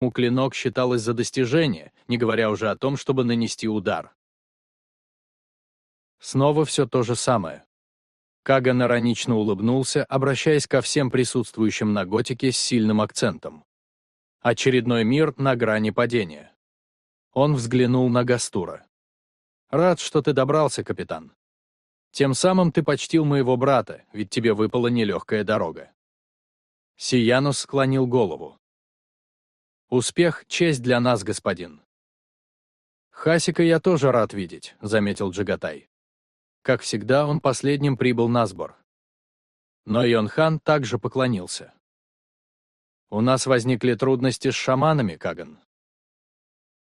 Клинок считалось за достижение, не говоря уже о том, чтобы нанести удар. Снова все то же самое. Каган иронично улыбнулся, обращаясь ко всем присутствующим на готике с сильным акцентом. Очередной мир на грани падения. Он взглянул на Гастура. «Рад, что ты добрался, капитан. Тем самым ты почтил моего брата, ведь тебе выпала нелегкая дорога». Сиянус склонил голову. «Успех — честь для нас, господин». «Хасика я тоже рад видеть», — заметил Джагатай. Как всегда, он последним прибыл на сбор. Но Йонхан также поклонился. «У нас возникли трудности с шаманами, Каган.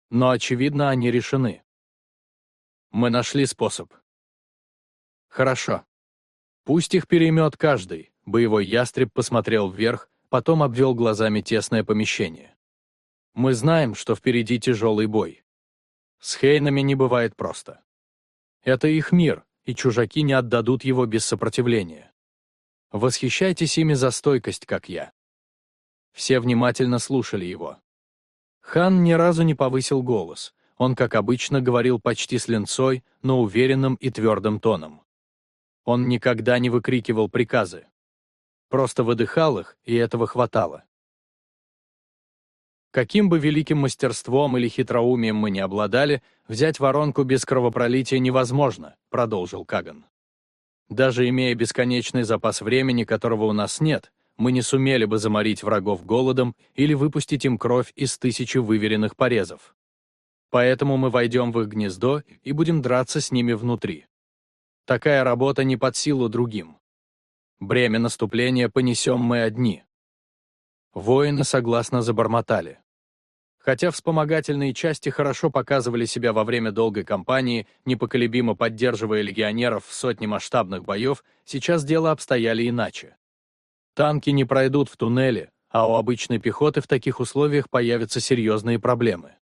Но, очевидно, они решены. Мы нашли способ. Хорошо. Пусть их переймет каждый, боевой ястреб посмотрел вверх, потом обвел глазами тесное помещение. Мы знаем, что впереди тяжелый бой. С Хейнами не бывает просто. Это их мир, и чужаки не отдадут его без сопротивления. Восхищайтесь ими за стойкость, как я. Все внимательно слушали его. Хан ни разу не повысил голос. Он, как обычно, говорил почти с ленцой, но уверенным и твердым тоном. Он никогда не выкрикивал приказы. Просто выдыхал их, и этого хватало. Каким бы великим мастерством или хитроумием мы ни обладали, взять воронку без кровопролития невозможно, продолжил Каган. Даже имея бесконечный запас времени, которого у нас нет, мы не сумели бы заморить врагов голодом или выпустить им кровь из тысячи выверенных порезов. Поэтому мы войдем в их гнездо и будем драться с ними внутри. Такая работа не под силу другим. Бремя наступления понесем мы одни. Воины согласно забормотали. Хотя вспомогательные части хорошо показывали себя во время долгой кампании, непоколебимо поддерживая легионеров в сотни масштабных боев, сейчас дело обстояли иначе. Танки не пройдут в туннеле, а у обычной пехоты в таких условиях появятся серьезные проблемы.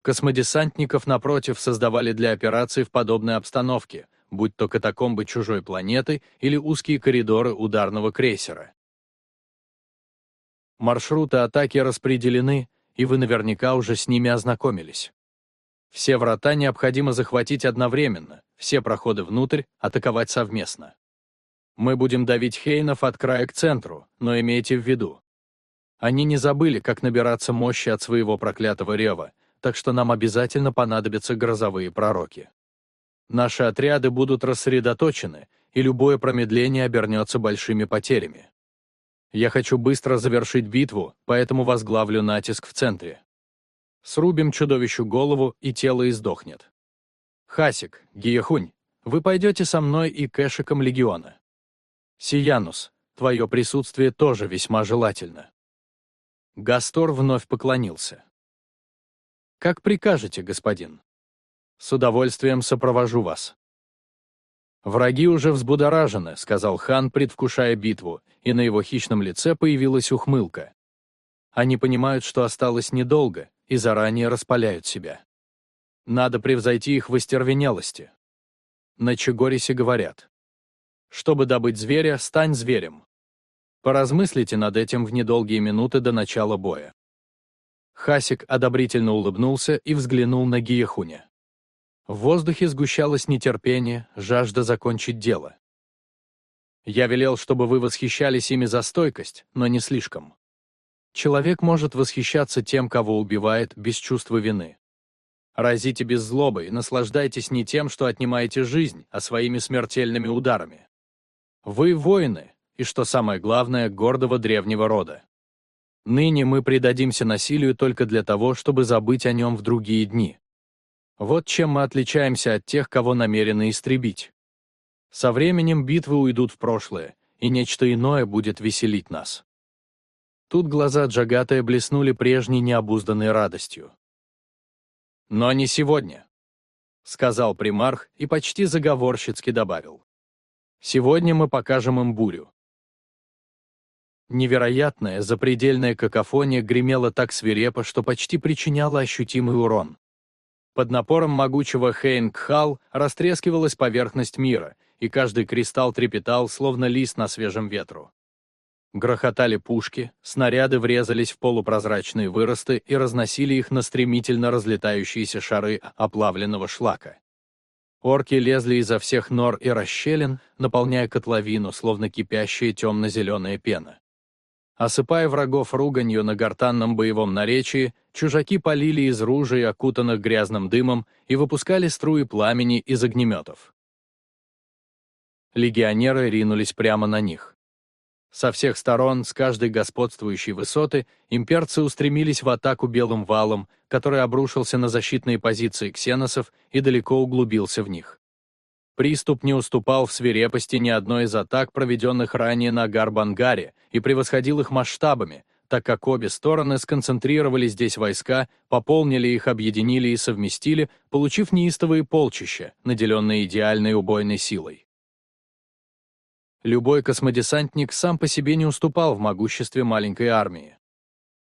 Космодесантников, напротив, создавали для операций в подобной обстановке, будь то катакомбы чужой планеты или узкие коридоры ударного крейсера. Маршруты атаки распределены, и вы наверняка уже с ними ознакомились. Все врата необходимо захватить одновременно, все проходы внутрь атаковать совместно. Мы будем давить Хейнов от края к центру, но имейте в виду. Они не забыли, как набираться мощи от своего проклятого рева, так что нам обязательно понадобятся грозовые пророки. Наши отряды будут рассредоточены, и любое промедление обернется большими потерями. Я хочу быстро завершить битву, поэтому возглавлю натиск в центре. Срубим чудовищу голову, и тело издохнет. Хасик, Гиехунь, вы пойдете со мной и кэшиком легиона. Сиянус, твое присутствие тоже весьма желательно. Гастор вновь поклонился. «Как прикажете, господин. С удовольствием сопровожу вас». «Враги уже взбудоражены», — сказал хан, предвкушая битву, и на его хищном лице появилась ухмылка. Они понимают, что осталось недолго, и заранее распаляют себя. Надо превзойти их в остервенелости. На Чегорисе говорят. Чтобы добыть зверя, стань зверем. Поразмыслите над этим в недолгие минуты до начала боя. Хасик одобрительно улыбнулся и взглянул на Гиехуня. В воздухе сгущалось нетерпение, жажда закончить дело. Я велел, чтобы вы восхищались ими за стойкость, но не слишком. Человек может восхищаться тем, кого убивает, без чувства вины. Разите без злобы и наслаждайтесь не тем, что отнимаете жизнь, а своими смертельными ударами. Вы воины, и, что самое главное, гордого древнего рода. Ныне мы предадимся насилию только для того, чтобы забыть о нем в другие дни. Вот чем мы отличаемся от тех, кого намерены истребить. Со временем битвы уйдут в прошлое, и нечто иное будет веселить нас. Тут глаза Джагатая блеснули прежней необузданной радостью. «Но не сегодня», — сказал примарх и почти заговорщицки добавил. «Сегодня мы покажем им бурю». Невероятная, запредельная какофония гремела так свирепо, что почти причиняла ощутимый урон. Под напором могучего Хейн-Кхал растрескивалась поверхность мира, и каждый кристалл трепетал, словно лист на свежем ветру. Грохотали пушки, снаряды врезались в полупрозрачные выросты и разносили их на стремительно разлетающиеся шары оплавленного шлака. Орки лезли изо всех нор и расщелин, наполняя котловину, словно кипящая темно-зеленая пена. Осыпая врагов руганью на гортанном боевом наречии, чужаки полили из ружей, окутанных грязным дымом, и выпускали струи пламени из огнеметов. Легионеры ринулись прямо на них. Со всех сторон, с каждой господствующей высоты, имперцы устремились в атаку белым валом, который обрушился на защитные позиции ксеносов и далеко углубился в них. Приступ не уступал в свирепости ни одной из атак, проведенных ранее на Гарбангаре, и превосходил их масштабами, так как обе стороны сконцентрировали здесь войска, пополнили их, объединили и совместили, получив неистовые полчища, наделенные идеальной убойной силой. Любой космодесантник сам по себе не уступал в могуществе маленькой армии.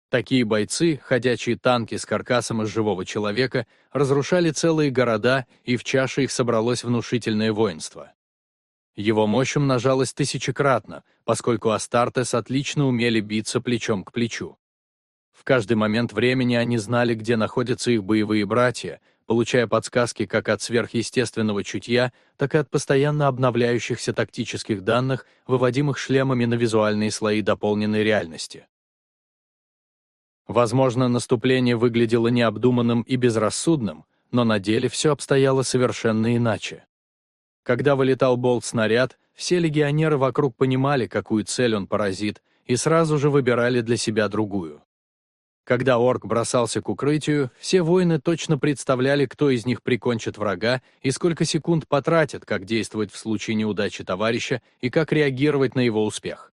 Такие бойцы, ходячие танки с каркасом из живого человека, разрушали целые города, и в чаше их собралось внушительное воинство. Его мощь умножалась тысячекратно, поскольку Астартес отлично умели биться плечом к плечу. В каждый момент времени они знали, где находятся их боевые братья, получая подсказки как от сверхъестественного чутья, так и от постоянно обновляющихся тактических данных, выводимых шлемами на визуальные слои дополненной реальности. Возможно, наступление выглядело необдуманным и безрассудным, но на деле все обстояло совершенно иначе. Когда вылетал болт-снаряд, все легионеры вокруг понимали, какую цель он поразит, и сразу же выбирали для себя другую. Когда орк бросался к укрытию, все воины точно представляли, кто из них прикончит врага и сколько секунд потратят, как действовать в случае неудачи товарища и как реагировать на его успех.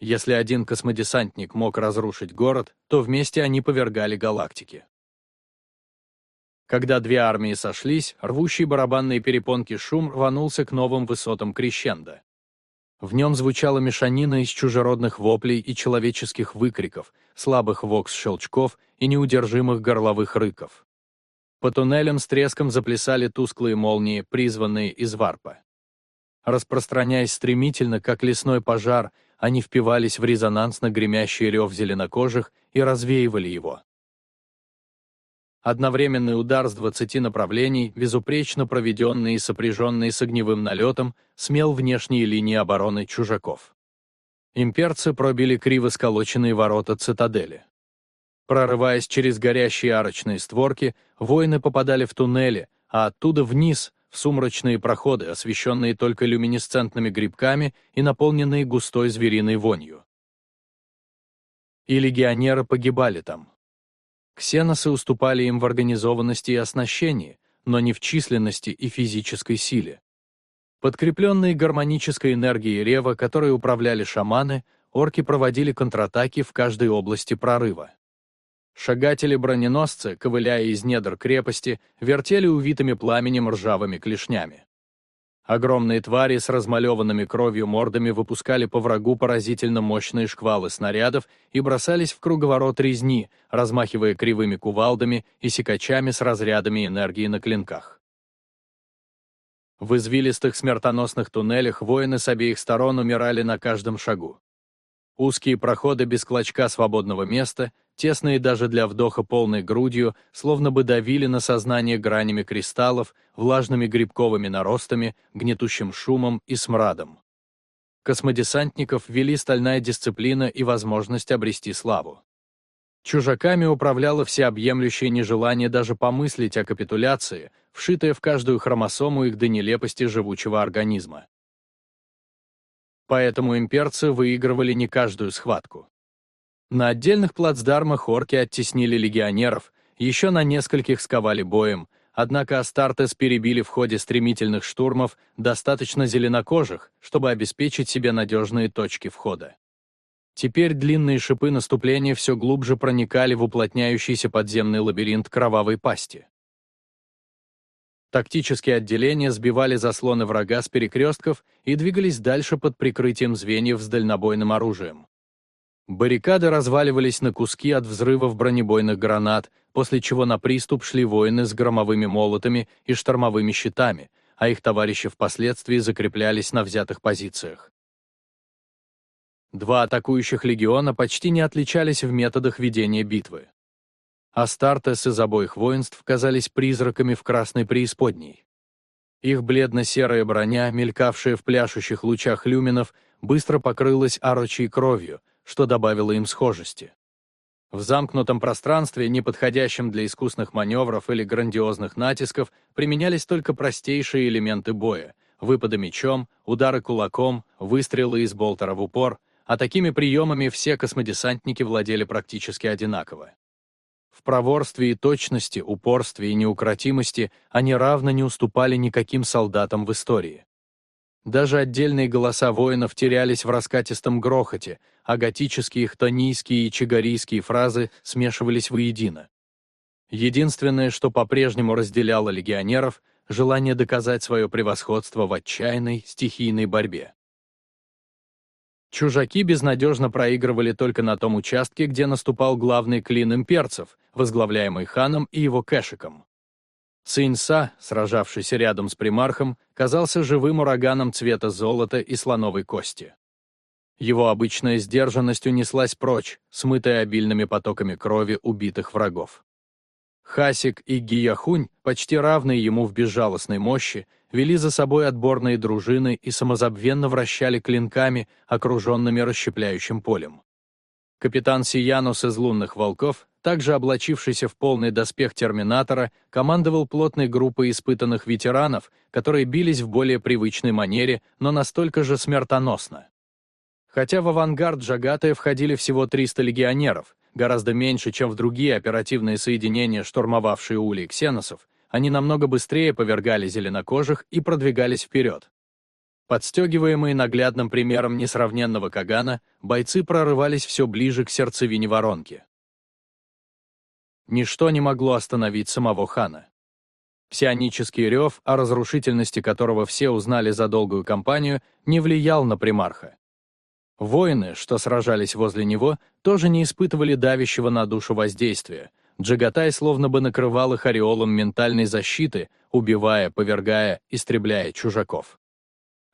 Если один космодесантник мог разрушить город, то вместе они повергали галактики. Когда две армии сошлись, рвущий барабанные перепонки шум рванулся к новым высотам крещенда. В нем звучала мешанина из чужеродных воплей и человеческих выкриков, слабых вокс-щелчков и неудержимых горловых рыков. По туннелям с треском заплясали тусклые молнии, призванные из варпа. Распространяясь стремительно, как лесной пожар, они впивались в резонансно гремящий рев зеленокожих и развеивали его. Одновременный удар с 20 направлений, безупречно проведенный и сопряженный с огневым налетом, смел внешние линии обороны чужаков. Имперцы пробили криво сколоченные ворота цитадели. Прорываясь через горящие арочные створки, воины попадали в туннели, а оттуда вниз, в сумрачные проходы, освещенные только люминесцентными грибками и наполненные густой звериной вонью. И легионеры погибали там. Ксеносы уступали им в организованности и оснащении, но не в численности и физической силе. Подкрепленные гармонической энергией Рева, которой управляли шаманы, орки проводили контратаки в каждой области прорыва. Шагатели-броненосцы, ковыляя из недр крепости, вертели увитыми пламенем ржавыми клешнями. Огромные твари с размалеванными кровью мордами выпускали по врагу поразительно мощные шквалы снарядов и бросались в круговорот резни, размахивая кривыми кувалдами и секачами с разрядами энергии на клинках. В извилистых смертоносных туннелях воины с обеих сторон умирали на каждом шагу. Узкие проходы без клочка свободного места, тесные даже для вдоха полной грудью, словно бы давили на сознание гранями кристаллов, влажными грибковыми наростами, гнетущим шумом и смрадом. Космодесантников вели стальная дисциплина и возможность обрести славу. Чужаками управляло всеобъемлющее нежелание даже помыслить о капитуляции, вшитое в каждую хромосому их до нелепости живучего организма. Поэтому имперцы выигрывали не каждую схватку. На отдельных плацдармах орки оттеснили легионеров, еще на нескольких сковали боем, однако Астартес перебили в ходе стремительных штурмов достаточно зеленокожих, чтобы обеспечить себе надежные точки входа. Теперь длинные шипы наступления все глубже проникали в уплотняющийся подземный лабиринт кровавой пасти. Тактические отделения сбивали заслоны врага с перекрестков и двигались дальше под прикрытием звеньев с дальнобойным оружием. Баррикады разваливались на куски от взрывов бронебойных гранат, после чего на приступ шли воины с громовыми молотами и штормовыми щитами, а их товарищи впоследствии закреплялись на взятых позициях. Два атакующих легиона почти не отличались в методах ведения битвы. Астартес из обоих воинств казались призраками в красной преисподней. Их бледно-серая броня, мелькавшая в пляшущих лучах люминов, быстро покрылась орочей кровью, что добавило им схожести. В замкнутом пространстве, не подходящем для искусных маневров или грандиозных натисков, применялись только простейшие элементы боя — выпады мечом, удары кулаком, выстрелы из болтера в упор, а такими приемами все космодесантники владели практически одинаково. В проворстве и точности, упорстве и неукротимости они равно не уступали никаким солдатам в истории. Даже отдельные голоса воинов терялись в раскатистом грохоте, а готические, хтонийские и чигарийские фразы смешивались воедино. Единственное, что по-прежнему разделяло легионеров — желание доказать свое превосходство в отчаянной, стихийной борьбе. Чужаки безнадежно проигрывали только на том участке, где наступал главный клин имперцев, возглавляемый ханом и его кэшиком. Цинса, сражавшийся рядом с примархом, казался живым ураганом цвета золота и слоновой кости. Его обычная сдержанность унеслась прочь, смытая обильными потоками крови убитых врагов. Хасик и Гияхунь, почти равные ему в безжалостной мощи, вели за собой отборные дружины и самозабвенно вращали клинками, окруженными расщепляющим полем. Капитан Сиянус из «Лунных волков», также облачившийся в полный доспех Терминатора, командовал плотной группой испытанных ветеранов, которые бились в более привычной манере, но настолько же смертоносно. Хотя в авангард Джагатая входили всего 300 легионеров, гораздо меньше, чем в другие оперативные соединения, штурмовавшие улей ксеносов, они намного быстрее повергали зеленокожих и продвигались вперед. Подстегиваемые наглядным примером несравненного Кагана, бойцы прорывались все ближе к сердцевине воронки. Ничто не могло остановить самого хана. Псионический рев, о разрушительности которого все узнали за долгую кампанию, не влиял на примарха. Воины, что сражались возле него, тоже не испытывали давящего на душу воздействия, Джагатай словно бы накрывал их ореолом ментальной защиты, убивая, повергая, истребляя чужаков.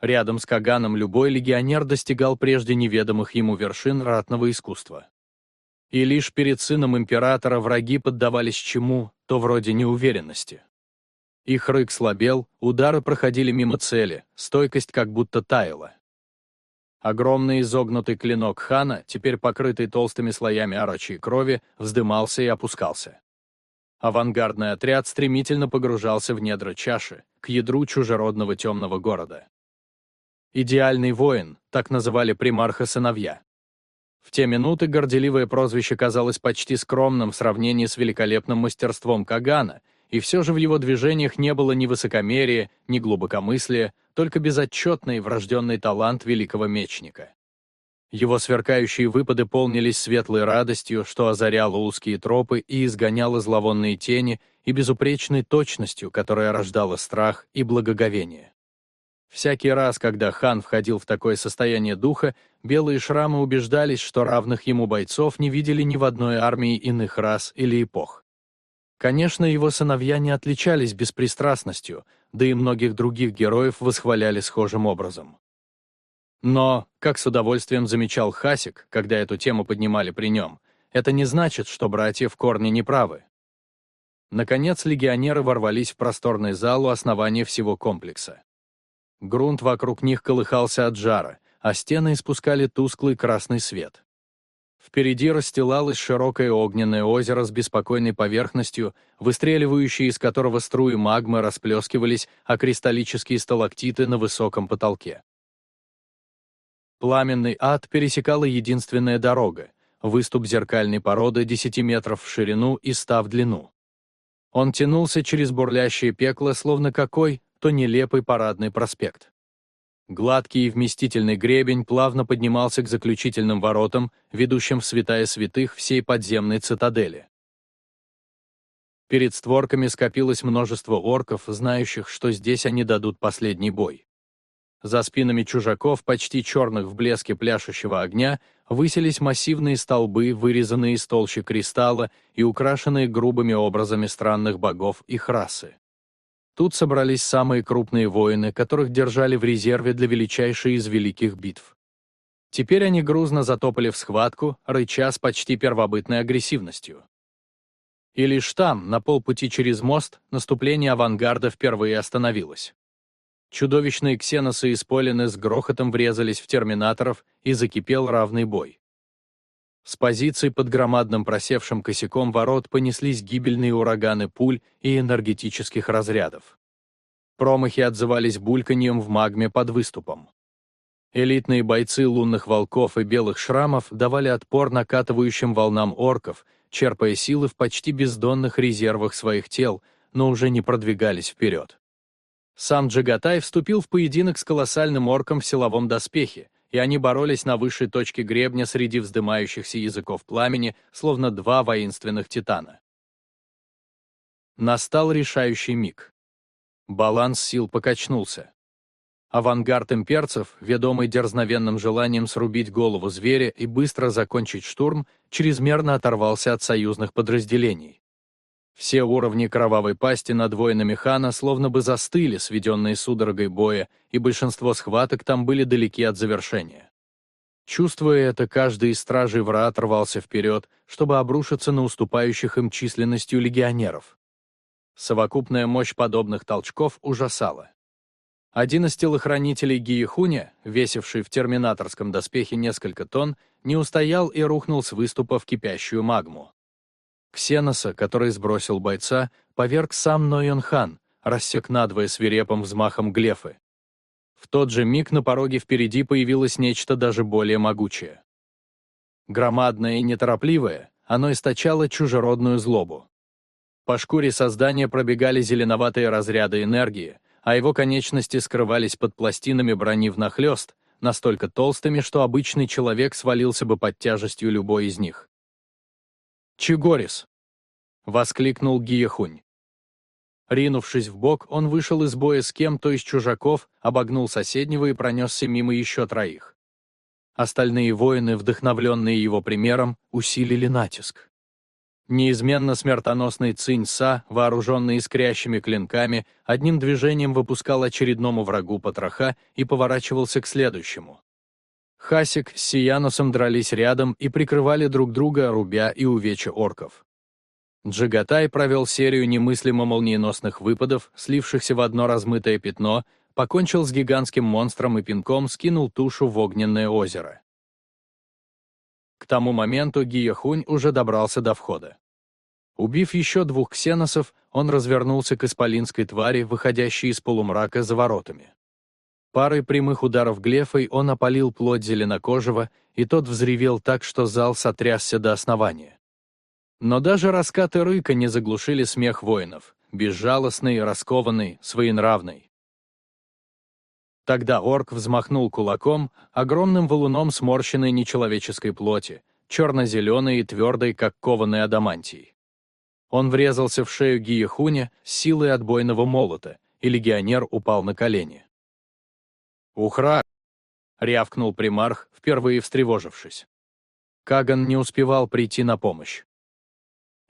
Рядом с Каганом любой легионер достигал прежде неведомых ему вершин ратного искусства. И лишь перед сыном императора враги поддавались чему, то вроде неуверенности. Их рык слабел, удары проходили мимо цели, стойкость как будто таяла. Огромный изогнутый клинок хана, теперь покрытый толстыми слоями орочьей крови, вздымался и опускался. Авангардный отряд стремительно погружался в недра чаши, к ядру чужеродного темного города. «Идеальный воин», так называли примарха сыновья. В те минуты горделивое прозвище казалось почти скромным в сравнении с великолепным мастерством Кагана, и все же в его движениях не было ни высокомерия, ни глубокомыслия, только безотчетный врожденный талант великого мечника. Его сверкающие выпады полнились светлой радостью, что озаряло узкие тропы и изгоняло зловонные тени, и безупречной точностью, которая рождала страх и благоговение. Всякий раз, когда хан входил в такое состояние духа, белые шрамы убеждались, что равных ему бойцов не видели ни в одной армии иных рас или эпох. Конечно, его сыновья не отличались беспристрастностью, да и многих других героев восхваляли схожим образом. Но, как с удовольствием замечал Хасик, когда эту тему поднимали при нем, это не значит, что братья в корне неправы. Наконец, легионеры ворвались в просторный зал у основания всего комплекса. Грунт вокруг них колыхался от жара, а стены испускали тусклый красный свет. Впереди расстилалось широкое огненное озеро с беспокойной поверхностью, выстреливающие из которого струи магмы расплескивались, а кристаллические сталактиты на высоком потолке. Пламенный ад пересекала единственная дорога, выступ зеркальной породы 10 метров в ширину и 100 в длину. Он тянулся через бурлящее пекло, словно какой, то нелепый парадный проспект. Гладкий и вместительный гребень плавно поднимался к заключительным воротам, ведущим в святая святых всей подземной цитадели. Перед створками скопилось множество орков, знающих, что здесь они дадут последний бой. За спинами чужаков, почти черных в блеске пляшущего огня, высились массивные столбы, вырезанные из толщи кристалла и украшенные грубыми образами странных богов их расы. Тут собрались самые крупные воины, которых держали в резерве для величайшей из великих битв. Теперь они грузно затопали в схватку, рыча с почти первобытной агрессивностью. И лишь там, на полпути через мост, наступление авангарда впервые остановилось. Чудовищные ксеносы из Полины с грохотом врезались в терминаторов, и закипел равный бой. С позиций под громадным просевшим косяком ворот понеслись гибельные ураганы пуль и энергетических разрядов. Промахи отзывались бульканьем в магме под выступом. Элитные бойцы лунных волков и белых шрамов давали отпор накатывающим волнам орков, черпая силы в почти бездонных резервах своих тел, но уже не продвигались вперед. Сам Джагатай вступил в поединок с колоссальным орком в силовом доспехе, и они боролись на высшей точке гребня среди вздымающихся языков пламени, словно два воинственных титана. Настал решающий миг. Баланс сил покачнулся. Авангард имперцев, ведомый дерзновенным желанием срубить голову зверя и быстро закончить штурм, чрезмерно оторвался от союзных подразделений. Все уровни кровавой пасти над воинами хана словно бы застыли, сведенные судорогой боя, и большинство схваток там были далеки от завершения. Чувствуя это, каждый из стражей врат рвался вперед, чтобы обрушиться на уступающих им численностью легионеров. Совокупная мощь подобных толчков ужасала. Один из телохранителей Гиехуня, весивший в терминаторском доспехе несколько тонн, не устоял и рухнул с выступа в кипящую магму. Ксеноса, который сбросил бойца, поверг сам Нойон Хан, рассек надвое свирепым взмахом глефы. В тот же миг на пороге впереди появилось нечто даже более могучее. Громадное и неторопливое, оно источало чужеродную злобу. По шкуре создания пробегали зеленоватые разряды энергии, а его конечности скрывались под пластинами брони внахлёст, настолько толстыми, что обычный человек свалился бы под тяжестью любой из них. «Чигорис!» — воскликнул Гиехунь. Ринувшись в бок, он вышел из боя с кем-то из чужаков, обогнул соседнего и пронесся мимо еще троих. Остальные воины, вдохновленные его примером, усилили натиск. Неизменно смертоносный Цинь-Са, вооруженный искрящими клинками, одним движением выпускал очередному врагу потроха и поворачивался к следующему. Хасик с Сиянусом дрались рядом и прикрывали друг друга, рубя и увеча орков. Джигатай провел серию немыслимо молниеносных выпадов, слившихся в одно размытое пятно, покончил с гигантским монстром и пинком скинул тушу в огненное озеро. К тому моменту Гияхунь уже добрался до входа. Убив еще двух ксеносов, он развернулся к исполинской твари, выходящей из полумрака за воротами. Парой прямых ударов глефой он опалил плоть зеленокожего, и тот взревел так, что зал сотрясся до основания. Но даже раскаты рыка не заглушили смех воинов, безжалостный, раскованный, своенравный. Тогда орк взмахнул кулаком, огромным валуном сморщенной нечеловеческой плоти, черно-зеленой и твердой, как кованой адамантий. Он врезался в шею Гиехуня с силой отбойного молота, и легионер упал на колени. «Ухра!» — рявкнул примарх, впервые встревожившись. Каган не успевал прийти на помощь.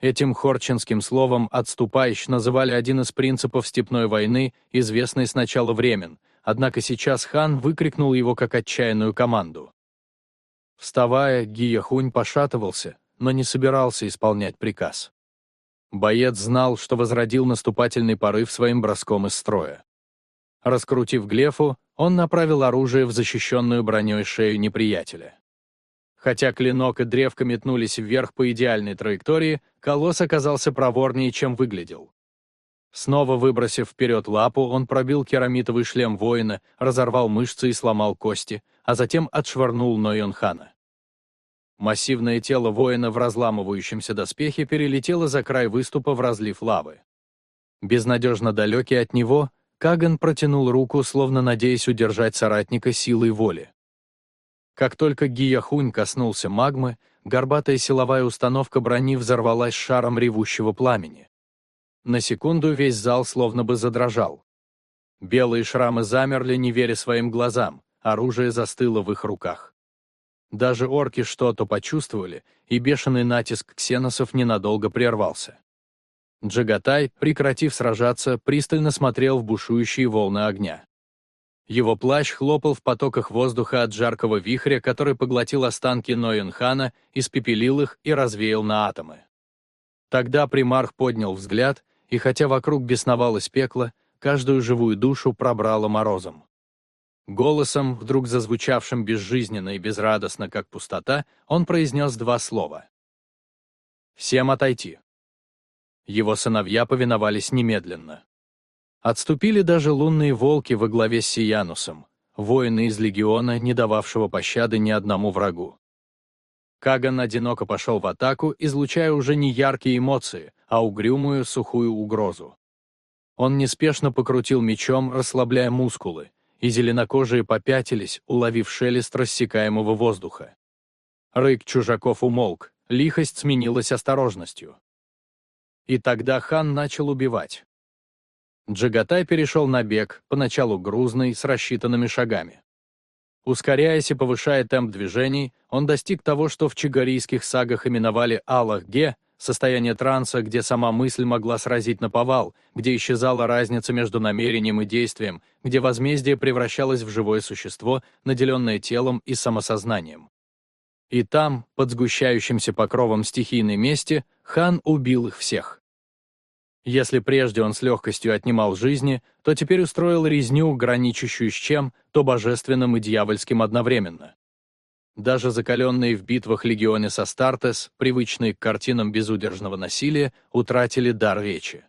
Этим хорченским словом «отступающ» называли один из принципов степной войны, известный с начала времен, однако сейчас хан выкрикнул его как отчаянную команду. Вставая, Гияхунь пошатывался, но не собирался исполнять приказ. Боец знал, что возродил наступательный порыв своим броском из строя. Раскрутив глефу, он направил оружие в защищенную броней шею неприятеля. Хотя клинок и древко метнулись вверх по идеальной траектории, колосс оказался проворнее, чем выглядел. Снова выбросив вперед лапу, он пробил керамитовый шлем воина, разорвал мышцы и сломал кости, а затем отшвырнул Нойонхана. Массивное тело воина в разламывающемся доспехе перелетело за край выступа в разлив лавы. Безнадежно далекий от него, Каган протянул руку, словно надеясь удержать соратника силой воли. Как только Гияхунь коснулся магмы, горбатая силовая установка брони взорвалась шаром ревущего пламени. На секунду весь зал словно бы задрожал. Белые шрамы замерли, не веря своим глазам, оружие застыло в их руках. Даже орки что-то почувствовали, и бешеный натиск ксеносов ненадолго прервался. Джагатай, прекратив сражаться, пристально смотрел в бушующие волны огня. Его плащ хлопал в потоках воздуха от жаркого вихря, который поглотил останки Ноенхана, испепелил их и развеял на атомы. Тогда примарх поднял взгляд, и хотя вокруг бесновалось пекло, каждую живую душу пробрало морозом. Голосом, вдруг зазвучавшим безжизненно и безрадостно, как пустота, он произнес два слова. «Всем отойти». Его сыновья повиновались немедленно. Отступили даже лунные волки во главе с Сиянусом, воины из легиона, не дававшего пощады ни одному врагу. Каган одиноко пошел в атаку, излучая уже не яркие эмоции, а угрюмую, сухую угрозу. Он неспешно покрутил мечом, расслабляя мускулы, и зеленокожие попятились, уловив шелест рассекаемого воздуха. Рык чужаков умолк, лихость сменилась осторожностью. И тогда хан начал убивать. Джагатай перешел на бег, поначалу грузный, с рассчитанными шагами. Ускоряясь и повышая темп движений, он достиг того, что в чигарийских сагах именовали Аллах-Ге, состояние транса, где сама мысль могла сразить на повал, где исчезала разница между намерением и действием, где возмездие превращалось в живое существо, наделенное телом и самосознанием. И там, под сгущающимся покровом стихийной мести, хан убил их всех. Если прежде он с легкостью отнимал жизни, то теперь устроил резню, граничащую с чем, то божественным и дьявольским одновременно. Даже закаленные в битвах легионы Састартес, привычные к картинам безудержного насилия, утратили дар речи.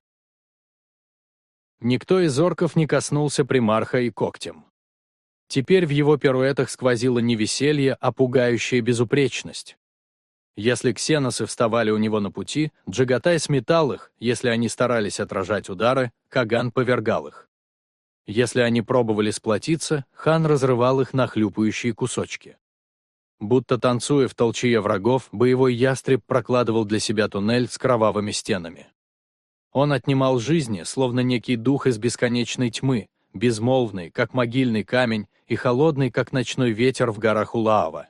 Никто из орков не коснулся примарха и когтем. Теперь в его пируэтах сквозило не веселье, а пугающая безупречность. Если ксеносы вставали у него на пути, Джагатай сметал их, если они старались отражать удары, Каган повергал их. Если они пробовали сплотиться, хан разрывал их на хлюпающие кусочки. Будто танцуя в толчье врагов, боевой ястреб прокладывал для себя туннель с кровавыми стенами. Он отнимал жизни, словно некий дух из бесконечной тьмы, безмолвный, как могильный камень, и холодный, как ночной ветер в горах Улаава.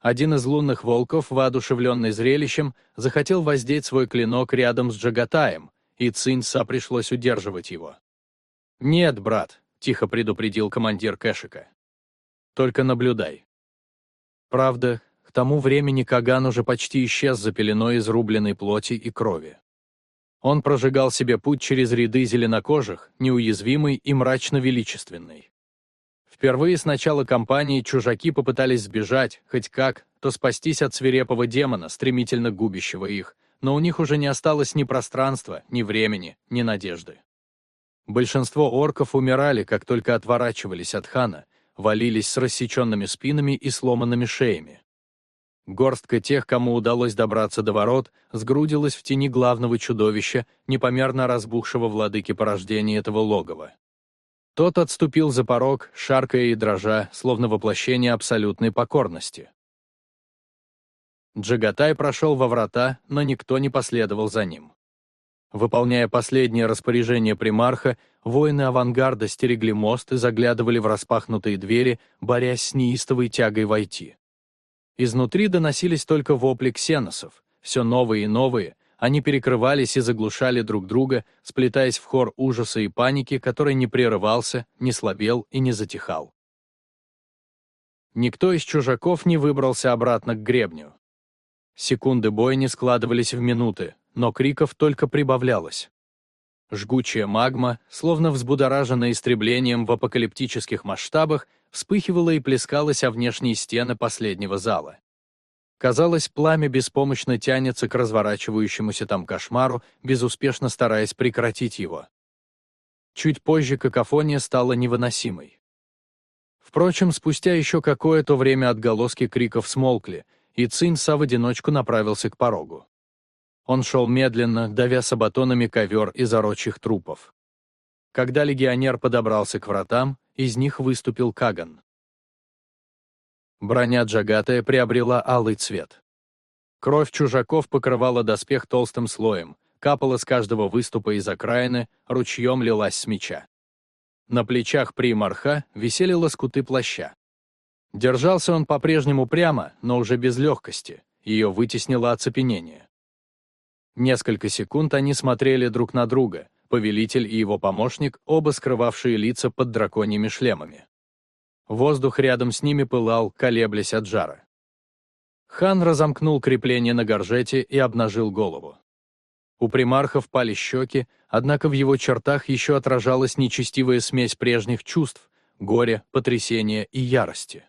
Один из лунных волков, воодушевленный зрелищем, захотел воздеть свой клинок рядом с Джагатаем, и Цинца пришлось удерживать его. «Нет, брат», — тихо предупредил командир Кэшика. «Только наблюдай». Правда, к тому времени Каган уже почти исчез за пеленой изрубленной плоти и крови. Он прожигал себе путь через ряды зеленокожих, неуязвимый и мрачно-величественный. Впервые с начала кампании чужаки попытались сбежать, хоть как, то спастись от свирепого демона, стремительно губящего их, но у них уже не осталось ни пространства, ни времени, ни надежды. Большинство орков умирали, как только отворачивались от хана, валились с рассеченными спинами и сломанными шеями. Горстка тех, кому удалось добраться до ворот, сгрудилась в тени главного чудовища, непомерно разбухшего владыки порождения этого логова. Тот отступил за порог, шаркая и дрожа, словно воплощение абсолютной покорности. Джагатай прошел во врата, но никто не последовал за ним. Выполняя последнее распоряжение примарха, воины авангарда стерегли мост и заглядывали в распахнутые двери, борясь с неистовой тягой войти. Изнутри доносились только вопли ксеносов, все новые и новые, они перекрывались и заглушали друг друга, сплетаясь в хор ужаса и паники, который не прерывался, не слабел и не затихал. Никто из чужаков не выбрался обратно к гребню. Секунды бойни складывались в минуты, но криков только прибавлялось. Жгучая магма, словно взбудораженная истреблением в апокалиптических масштабах, вспыхивала и плескалась о внешние стены последнего зала. Казалось, пламя беспомощно тянется к разворачивающемуся там кошмару, безуспешно стараясь прекратить его. Чуть позже какофония стала невыносимой. Впрочем, спустя еще какое-то время отголоски криков смолкли, и Цинса в одиночку направился к порогу. Он шел медленно, давя сабатонами ковер из орочих трупов. Когда легионер подобрался к вратам, из них выступил Каган. Броня Джагатая приобрела алый цвет. Кровь чужаков покрывала доспех толстым слоем, капала с каждого выступа из окраины, ручьем лилась с меча. На плечах примарха висели лоскуты плаща. Держался он по-прежнему прямо, но уже без легкости, ее вытеснило оцепенение. Несколько секунд они смотрели друг на друга, повелитель и его помощник, оба скрывавшие лица под драконьими шлемами. Воздух рядом с ними пылал, колеблясь от жара. Хан разомкнул крепление на горжете и обнажил голову. У примарха впали щеки, однако в его чертах еще отражалась нечестивая смесь прежних чувств — горя, потрясения и ярости.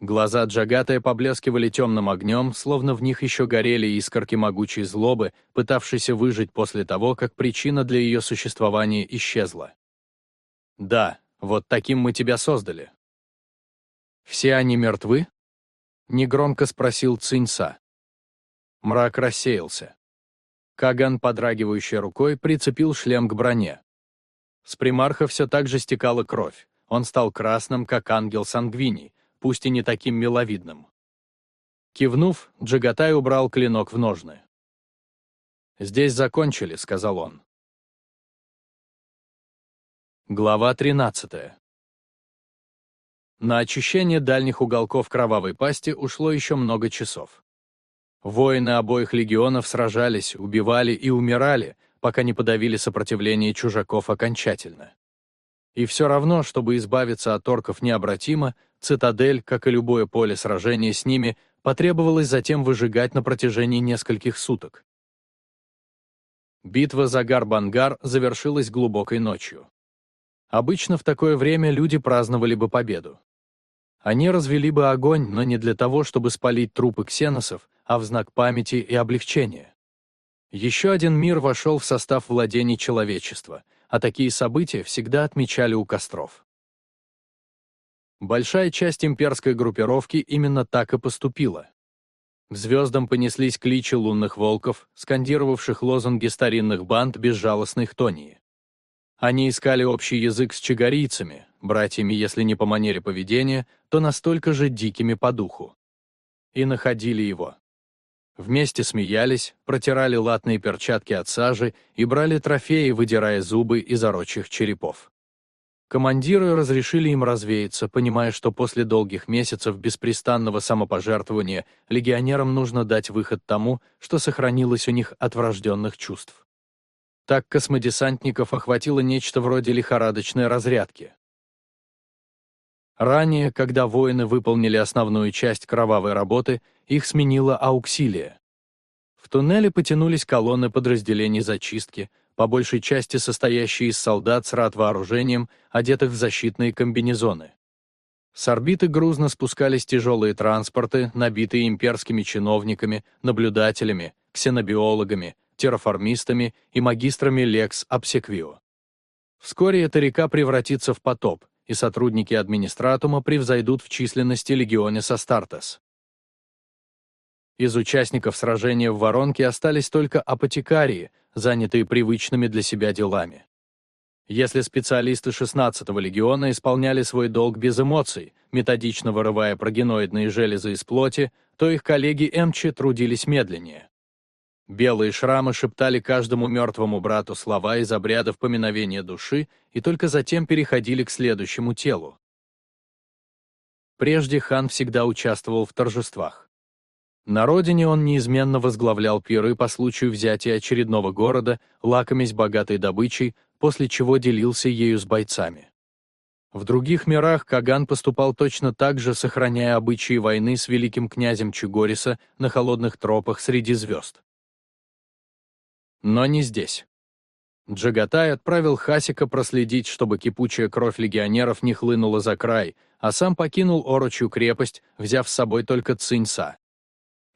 Глаза Джагатая поблескивали темным огнем, словно в них еще горели искорки могучей злобы, пытавшейся выжить после того, как причина для ее существования исчезла. «Да, вот таким мы тебя создали». «Все они мертвы?» — негромко спросил Циньса. Мрак рассеялся. Каган, подрагивающей рукой, прицепил шлем к броне. С примарха все так же стекала кровь. Он стал красным, как ангел сангвиний, пусть и не таким миловидным. Кивнув, Джагатай убрал клинок в ножны. «Здесь закончили», — сказал он. Глава 13. На очищение дальних уголков кровавой пасти ушло еще много часов. Воины обоих легионов сражались, убивали и умирали, пока не подавили сопротивление чужаков окончательно. И все равно, чтобы избавиться от орков необратимо, цитадель, как и любое поле сражения с ними, потребовалось затем выжигать на протяжении нескольких суток. Битва за Гарбангар завершилась глубокой ночью. Обычно в такое время люди праздновали бы победу. Они развели бы огонь, но не для того, чтобы спалить трупы ксеносов, а в знак памяти и облегчения. Еще один мир вошел в состав владений человечества — а такие события всегда отмечали у костров. Большая часть имперской группировки именно так и поступила. К звездам понеслись кличи лунных волков, скандировавших лозунги старинных банд безжалостной хтонии. Они искали общий язык с чигарийцами, братьями, если не по манере поведения, то настолько же дикими по духу. И находили его. Вместе смеялись, протирали латные перчатки от сажи и брали трофеи, выдирая зубы из орочих черепов. Командиры разрешили им развеяться, понимая, что после долгих месяцев беспрестанного самопожертвования легионерам нужно дать выход тому, что сохранилось у них от врожденных чувств. Так космодесантников охватило нечто вроде лихорадочной разрядки. Ранее, когда воины выполнили основную часть кровавой работы, их сменила ауксилия. В туннеле потянулись колонны подразделений зачистки, по большей части состоящие из солдат с рад-вооружением, одетых в защитные комбинезоны. С орбиты грузно спускались тяжелые транспорты, набитые имперскими чиновниками, наблюдателями, ксенобиологами, терраформистами и магистрами Лекс Обсеквио. Вскоре эта река превратится в потоп, и сотрудники администратума превзойдут в численности легионе Састартес. Из участников сражения в Воронке остались только апотекарии, занятые привычными для себя делами. Если специалисты 16-го легиона исполняли свой долг без эмоций, методично вырывая прогеноидные железы из плоти, то их коллеги Эмчи трудились медленнее. Белые шрамы шептали каждому мертвому брату слова из обрядов поминовения души и только затем переходили к следующему телу. Прежде хан всегда участвовал в торжествах. На родине он неизменно возглавлял пиры по случаю взятия очередного города, лакомясь богатой добычей, после чего делился ею с бойцами. В других мирах Каган поступал точно так же, сохраняя обычаи войны с великим князем Чугориса на холодных тропах среди звезд. Но не здесь. Джагатай отправил Хасика проследить, чтобы кипучая кровь легионеров не хлынула за край, а сам покинул Орочью крепость, взяв с собой только Циньса.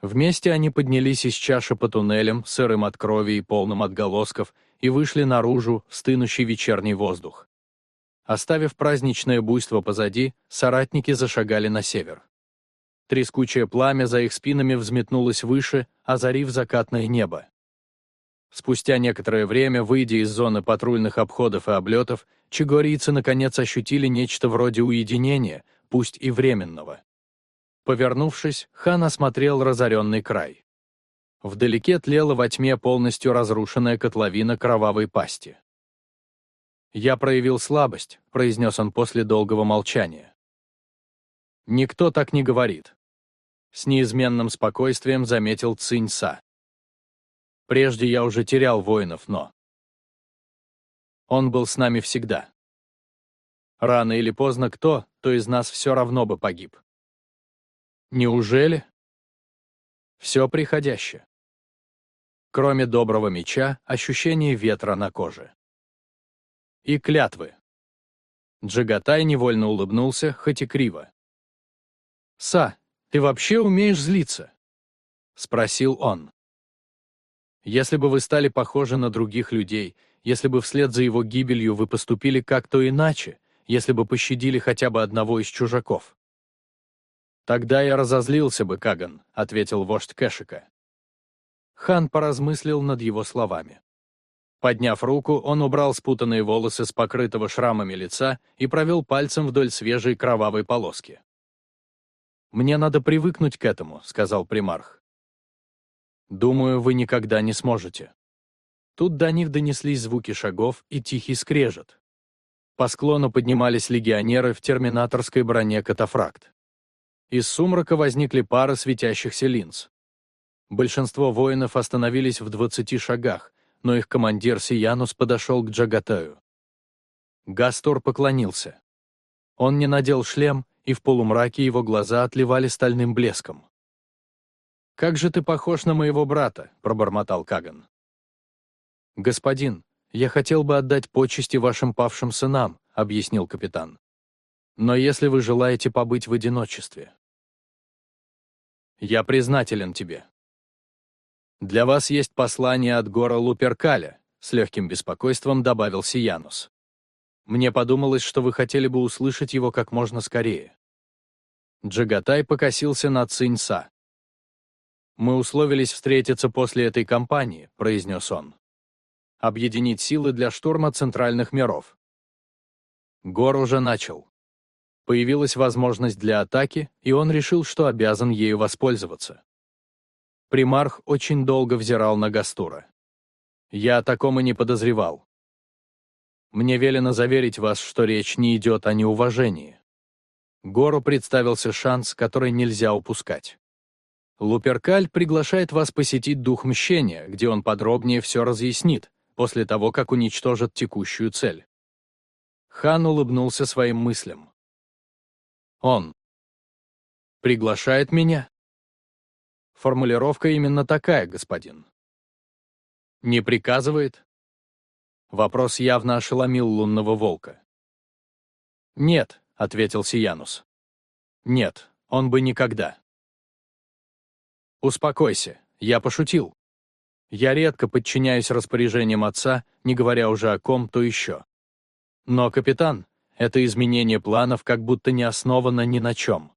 Вместе они поднялись из чаши по туннелям, сырым от крови и полным отголосков, и вышли наружу в стынущий вечерний воздух. Оставив праздничное буйство позади, соратники зашагали на север. Трескучее пламя за их спинами взметнулось выше, озарив закатное небо. Спустя некоторое время, выйдя из зоны патрульных обходов и облетов, чигорийцы наконец ощутили нечто вроде уединения, пусть и временного. Повернувшись, хан осмотрел разоренный край. Вдалеке тлела во тьме полностью разрушенная котловина кровавой пасти. «Я проявил слабость», — произнес он после долгого молчания. «Никто так не говорит». С неизменным спокойствием заметил Циньса. Прежде я уже терял воинов, но... Он был с нами всегда. Рано или поздно кто, то из нас все равно бы погиб. Неужели? Все приходящее. Кроме доброго меча, ощущение ветра на коже. И клятвы. Джагатай невольно улыбнулся, хоть и криво. «Са, ты вообще умеешь злиться?» — спросил он. «Если бы вы стали похожи на других людей, если бы вслед за его гибелью вы поступили как-то иначе, если бы пощадили хотя бы одного из чужаков». «Тогда я разозлился бы, Каган», — ответил вождь Кэшика. Хан поразмыслил над его словами. Подняв руку, он убрал спутанные волосы с покрытого шрамами лица и провел пальцем вдоль свежей кровавой полоски. «Мне надо привыкнуть к этому», — сказал примарх. «Думаю, вы никогда не сможете». Тут до них донеслись звуки шагов и тихий скрежет. По склону поднимались легионеры в терминаторской броне катафракт. Из сумрака возникли пары светящихся линз. Большинство воинов остановились в 20 шагах, но их командир Сиянус подошел к Джагатаю. Гастор поклонился. Он не надел шлем, и в полумраке его глаза отливали стальным блеском. «Как же ты похож на моего брата», — пробормотал Каган. «Господин, я хотел бы отдать почести вашим павшим сынам», — объяснил капитан. «Но если вы желаете побыть в одиночестве...» «Я признателен тебе», «Для вас есть послание от гора Луперкаля», — с легким беспокойством добавил Сиянус. «Мне подумалось, что вы хотели бы услышать его как можно скорее». Джагатай покосился на Циньса. «Мы условились встретиться после этой кампании», — произнес он. «Объединить силы для штурма центральных миров». Гор уже начал. Появилась возможность для атаки, и он решил, что обязан ею воспользоваться. Примарх очень долго взирал на Гастура. «Я о таком и не подозревал. Мне велено заверить вас, что речь не идет о неуважении». Гору представился шанс, который нельзя упускать. Луперкаль приглашает вас посетить Дух Мщения, где он подробнее все разъяснит, после того, как уничтожит текущую цель. Хан улыбнулся своим мыслям. Он приглашает меня? Формулировка именно такая, господин. Не приказывает? Вопрос явно ошеломил лунного волка. «Нет», — ответил Сиянус. «Нет, он бы никогда». «Успокойся, я пошутил. Я редко подчиняюсь распоряжениям отца, не говоря уже о ком, то еще. Но, капитан, это изменение планов как будто не основано ни на чем.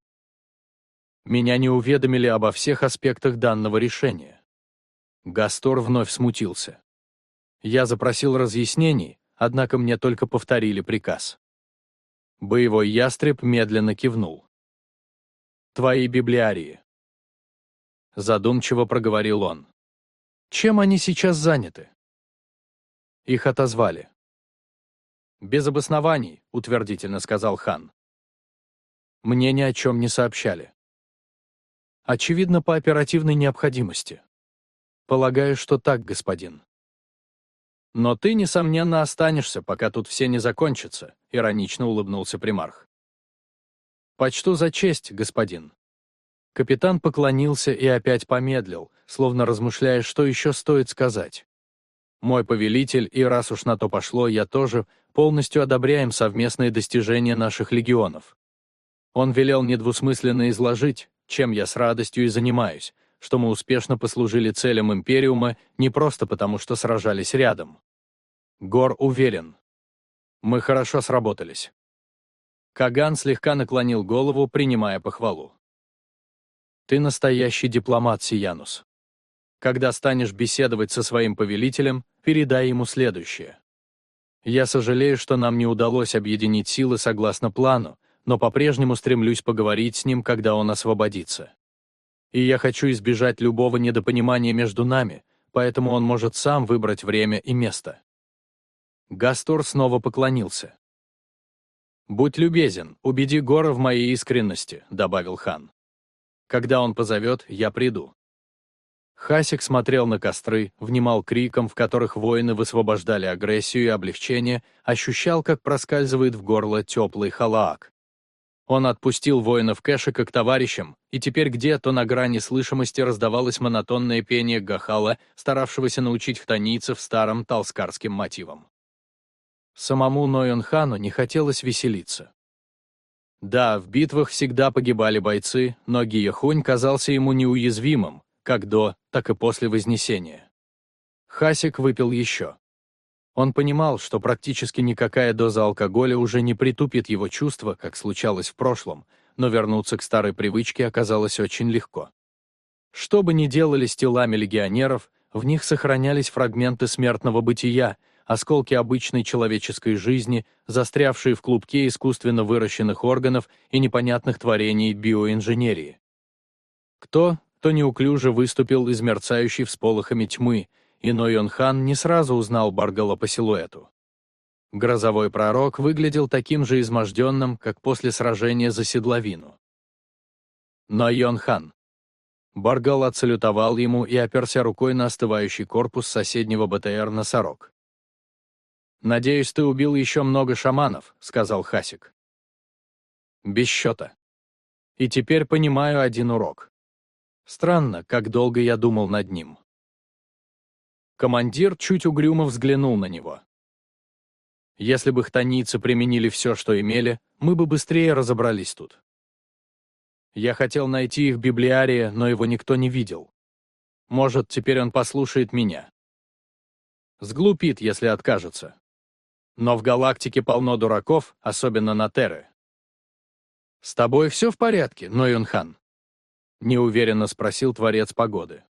Меня не уведомили обо всех аспектах данного решения. Гастор вновь смутился. Я запросил разъяснений, однако мне только повторили приказ. Боевой ястреб медленно кивнул. «Твои библиарии». Задумчиво проговорил он. «Чем они сейчас заняты?» Их отозвали. «Без обоснований», — утвердительно сказал хан. «Мне ни о чем не сообщали». Очевидно, по оперативной необходимости. Полагаю, что так, господин. Но ты, несомненно, останешься, пока тут все не закончатся, иронично улыбнулся примарх. Почту за честь, господин. Капитан поклонился и опять помедлил, словно размышляя, что еще стоит сказать. Мой повелитель, и раз уж на то пошло, я тоже, полностью одобряем совместные достижения наших легионов. Он велел недвусмысленно изложить, чем я с радостью и занимаюсь, что мы успешно послужили целям Империума не просто потому, что сражались рядом. Гор уверен. Мы хорошо сработались. Каган слегка наклонил голову, принимая похвалу. Ты настоящий дипломат, Сиянус. Когда станешь беседовать со своим повелителем, передай ему следующее. Я сожалею, что нам не удалось объединить силы согласно плану, но по-прежнему стремлюсь поговорить с ним, когда он освободится. И я хочу избежать любого недопонимания между нами, поэтому он может сам выбрать время и место. Гастор снова поклонился. «Будь любезен, убеди Гора в моей искренности», — добавил хан. «Когда он позовет, я приду». Хасик смотрел на костры, внимал криком, в которых воины высвобождали агрессию и облегчение, ощущал, как проскальзывает в горло теплый халаак. Он отпустил воинов Кэшика к товарищам, и теперь где-то на грани слышимости раздавалось монотонное пение Гахала, старавшегося научить хтонийцев старым талскарским мотивам. Самому Нойонхану не хотелось веселиться. Да, в битвах всегда погибали бойцы, но Гияхунь казался ему неуязвимым, как до, так и после Вознесения. Хасик выпил еще. Он понимал, что практически никакая доза алкоголя уже не притупит его чувства, как случалось в прошлом, но вернуться к старой привычке оказалось очень легко. Что бы ни делали с телами легионеров, в них сохранялись фрагменты смертного бытия, осколки обычной человеческой жизни, застрявшие в клубке искусственно выращенных органов и непонятных творений биоинженерии. Кто, то неуклюже выступил из мерцающей всполохами тьмы, и Нойон-хан не сразу узнал Баргала по силуэту. Грозовой пророк выглядел таким же изможденным, как после сражения за седловину. Нойон-хан. Баргал отсалютовал ему и оперся рукой на остывающий корпус соседнего БТР «Носорог». «Надеюсь, ты убил еще много шаманов», — сказал Хасик. «Без счета. И теперь понимаю один урок. Странно, как долго я думал над ним. Командир чуть угрюмо взглянул на него. Если бы хтонийцы применили все, что имели, мы бы быстрее разобрались тут. Я хотел найти их в библиарии, но его никто не видел. Может, теперь он послушает меня. Сглупит, если откажется. Но в галактике полно дураков, особенно на Терре. «С тобой все в порядке, Нойунхан?» — неуверенно спросил творец погоды.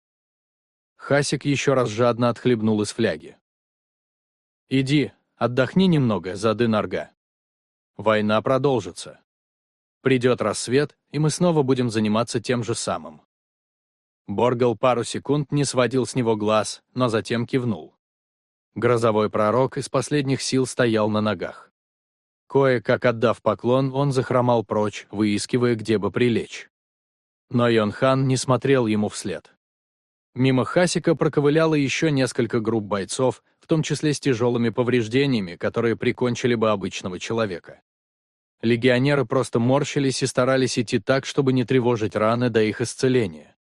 Хасик еще раз жадно отхлебнул из фляги. «Иди, отдохни немного, зады Нарга. Война продолжится. Придет рассвет, и мы снова будем заниматься тем же самым». Боргал пару секунд не сводил с него глаз, но затем кивнул. Грозовой пророк из последних сил стоял на ногах. Кое-как отдав поклон, он захромал прочь, выискивая, где бы прилечь. Но Йонхан не смотрел ему вслед. Мимо Хасика проковыляло еще несколько групп бойцов, в том числе с тяжелыми повреждениями, которые прикончили бы обычного человека. Легионеры просто морщились и старались идти так, чтобы не тревожить раны до их исцеления.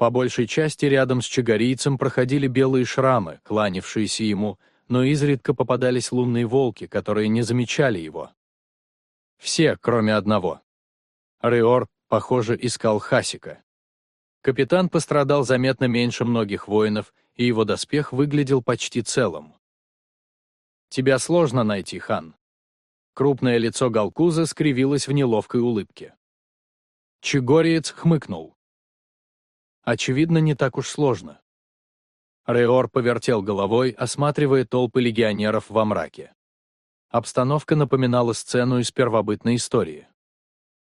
По большей части рядом с чагарийцем проходили белые шрамы, кланявшиеся ему, но изредка попадались лунные волки, которые не замечали его. Все, кроме одного. Риор, похоже, искал Хасика. Капитан пострадал заметно меньше многих воинов, и его доспех выглядел почти целым. «Тебя сложно найти, хан». Крупное лицо Галкуза скривилось в неловкой улыбке. Чигориец хмыкнул. «Очевидно, не так уж сложно». Реор повертел головой, осматривая толпы легионеров во мраке. Обстановка напоминала сцену из первобытной истории.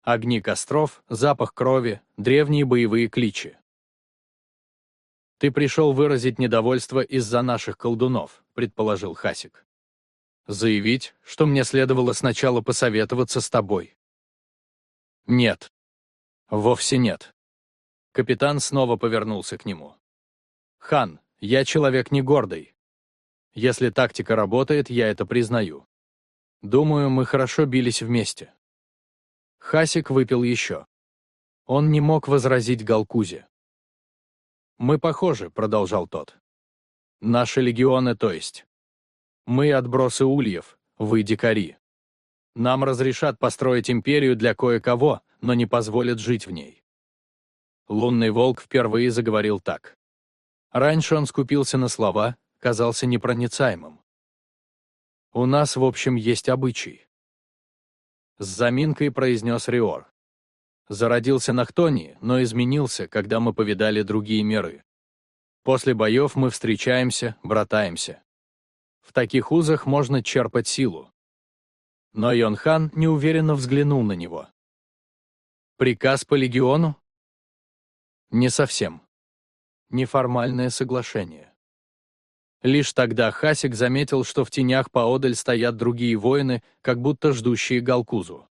Огни костров, запах крови, древние боевые кличи. «Ты пришел выразить недовольство из-за наших колдунов», — предположил Хасик. «Заявить, что мне следовало сначала посоветоваться с тобой». «Нет. Вовсе нет». Капитан снова повернулся к нему. «Хан, я человек не гордый. Если тактика работает, я это признаю. Думаю, мы хорошо бились вместе. Хасик выпил еще. Он не мог возразить Галкузе. «Мы похожи», — продолжал тот. «Наши легионы, то есть. Мы отбросы ульев, вы дикари. Нам разрешат построить империю для кое-кого, но не позволят жить в ней». Лунный волк впервые заговорил так. Раньше он скупился на слова, казался непроницаемым. «У нас, в общем, есть обычай. С заминкой произнес Риор. Зародился на Хтонии, но изменился, когда мы повидали другие миры. После боев мы встречаемся, братаемся. В таких узах можно черпать силу. Но Йонхан неуверенно взглянул на него. Приказ по легиону? Не совсем. Неформальное соглашение. Лишь тогда Хасик заметил, что в тенях поодаль стоят другие воины, как будто ждущие Галкузу.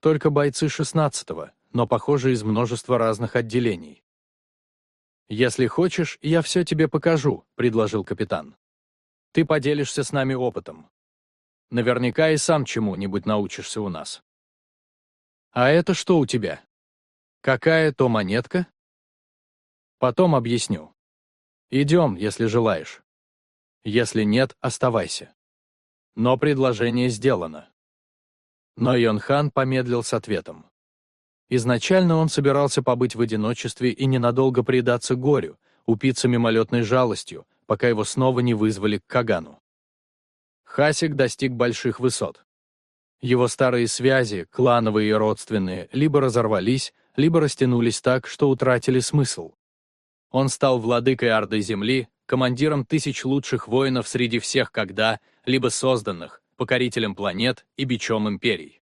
Только бойцы 16-го, но, похоже, из множества разных отделений. «Если хочешь, я все тебе покажу», — предложил капитан. «Ты поделишься с нами опытом. Наверняка и сам чему-нибудь научишься у нас». «А это что у тебя? Какая то монетка?» «Потом объясню. Идем, если желаешь. Если нет, оставайся». Но предложение сделано. Но Йонхан помедлил с ответом. Изначально он собирался побыть в одиночестве и ненадолго предаться горю, упиться мимолетной жалостью, пока его снова не вызвали к Кагану. Хасик достиг больших высот. Его старые связи, клановые и родственные, либо разорвались, либо растянулись так, что утратили смысл. Он стал владыкой Орды Земли, командиром тысяч лучших воинов среди всех когда, либо созданных, покорителем планет и бичом империй.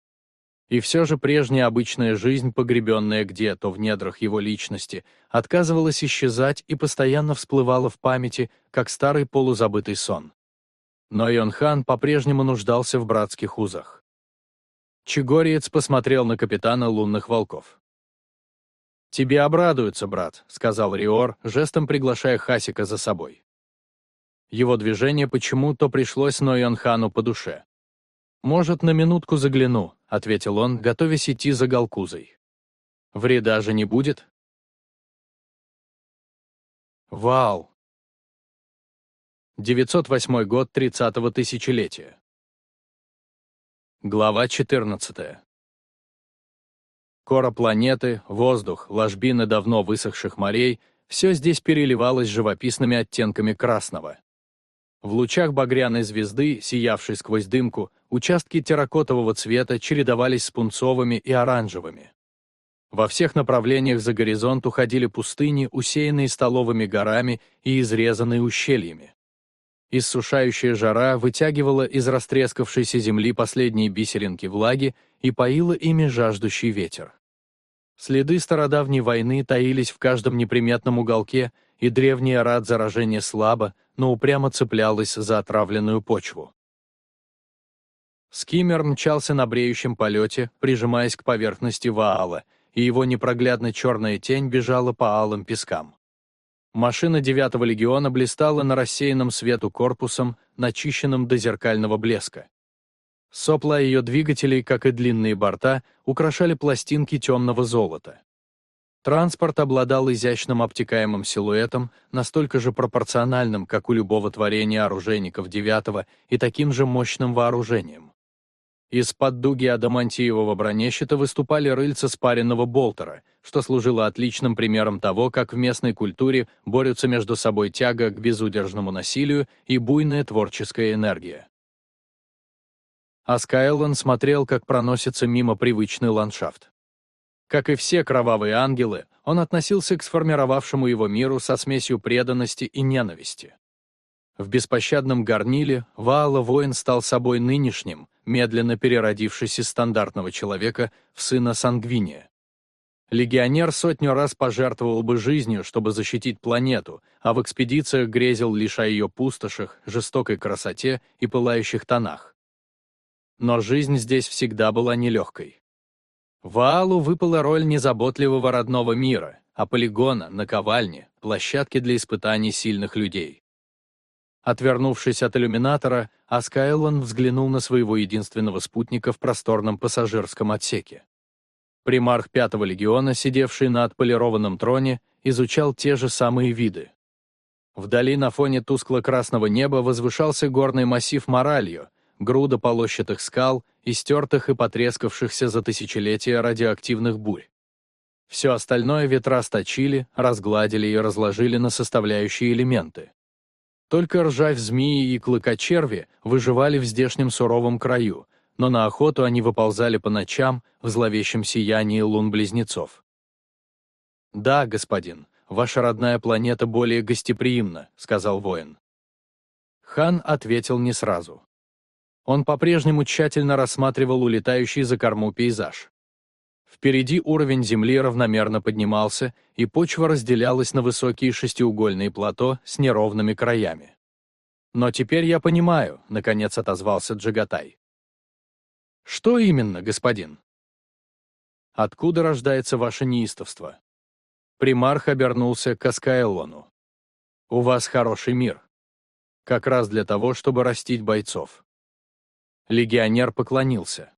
И все же прежняя обычная жизнь, погребенная где-то в недрах его личности, отказывалась исчезать и постоянно всплывала в памяти, как старый полузабытый сон. Но Йонхан по-прежнему нуждался в братских узах. Чегориец посмотрел на капитана лунных волков. «Тебе обрадуются, брат», — сказал Риор, жестом приглашая Хасика за собой. Его движение почему-то пришлось Нойонхану по душе. «Может, на минутку загляну», — ответил он, готовясь идти за Галкузой. «Вреда же не будет?» Вау! 908 год 30-го тысячелетия. Глава 14. Кора планеты, воздух, ложбины давно высохших морей — все здесь переливалось живописными оттенками красного. В лучах багряной звезды, сиявшей сквозь дымку, участки терракотового цвета чередовались с пунцовыми и оранжевыми. Во всех направлениях за горизонт уходили пустыни, усеянные столовыми горами и изрезанные ущельями. Иссушающая жара вытягивала из растрескавшейся земли последние бисеринки влаги и поила ими жаждущий ветер. Следы стародавней войны таились в каждом неприметном уголке, и древний рад заражения слабо, но упрямо цеплялась за отравленную почву. Скиммер мчался на бреющем полете, прижимаясь к поверхности Ваала, и его непроглядно черная тень бежала по алым пескам. Машина девятого легиона блистала на рассеянном свету корпусом, начищенном до зеркального блеска. Сопла ее двигателей, как и длинные борта, украшали пластинки темного золота. Транспорт обладал изящным обтекаемым силуэтом, настолько же пропорциональным, как у любого творения оружейников девятого, и таким же мощным вооружением. Из-под дуги адамантиевого бронещита выступали рыльца спаренного болтера, что служило отличным примером того, как в местной культуре борются между собой тяга к безудержному насилию и буйная творческая энергия. А Скайлан смотрел, как проносится мимо привычный ландшафт. Как и все кровавые ангелы, он относился к сформировавшему его миру со смесью преданности и ненависти. В беспощадном горниле Ваала воин стал собой нынешним, медленно переродившись из стандартного человека в сына Сангвиния. Легионер сотню раз пожертвовал бы жизнью, чтобы защитить планету, а в экспедициях грезил лишь о ее пустошах, жестокой красоте и пылающих тонах. Но жизнь здесь всегда была нелегкой. Ваалу выпала роль незаботливого родного мира, а полигона, наковальни, площадки для испытаний сильных людей. Отвернувшись от иллюминатора, Аскайлон взглянул на своего единственного спутника в просторном пассажирском отсеке. Примарх Пятого легиона, сидевший на отполированном троне, изучал те же самые виды. Вдали на фоне тускло-красного неба возвышался горный массив Моральо, груда полощатых скал, истертых и потрескавшихся за тысячелетия радиоактивных бурь. Все остальное ветра сточили, разгладили и разложили на составляющие элементы. Только ржавь змеи и клыкочерви выживали в здешнем суровом краю, но на охоту они выползали по ночам в зловещем сиянии лун-близнецов. «Да, господин, ваша родная планета более гостеприимна», — сказал воин. Хан ответил не сразу. Он по-прежнему тщательно рассматривал улетающий за корму пейзаж. Впереди уровень земли равномерно поднимался, и почва разделялась на высокие шестиугольные плато с неровными краями. «Но теперь я понимаю», — наконец отозвался Джагатай. «Что именно, господин?» «Откуда рождается ваше неистовство?» Примарх обернулся к Аскаэллону. «У вас хороший мир. Как раз для того, чтобы растить бойцов». Легионер поклонился.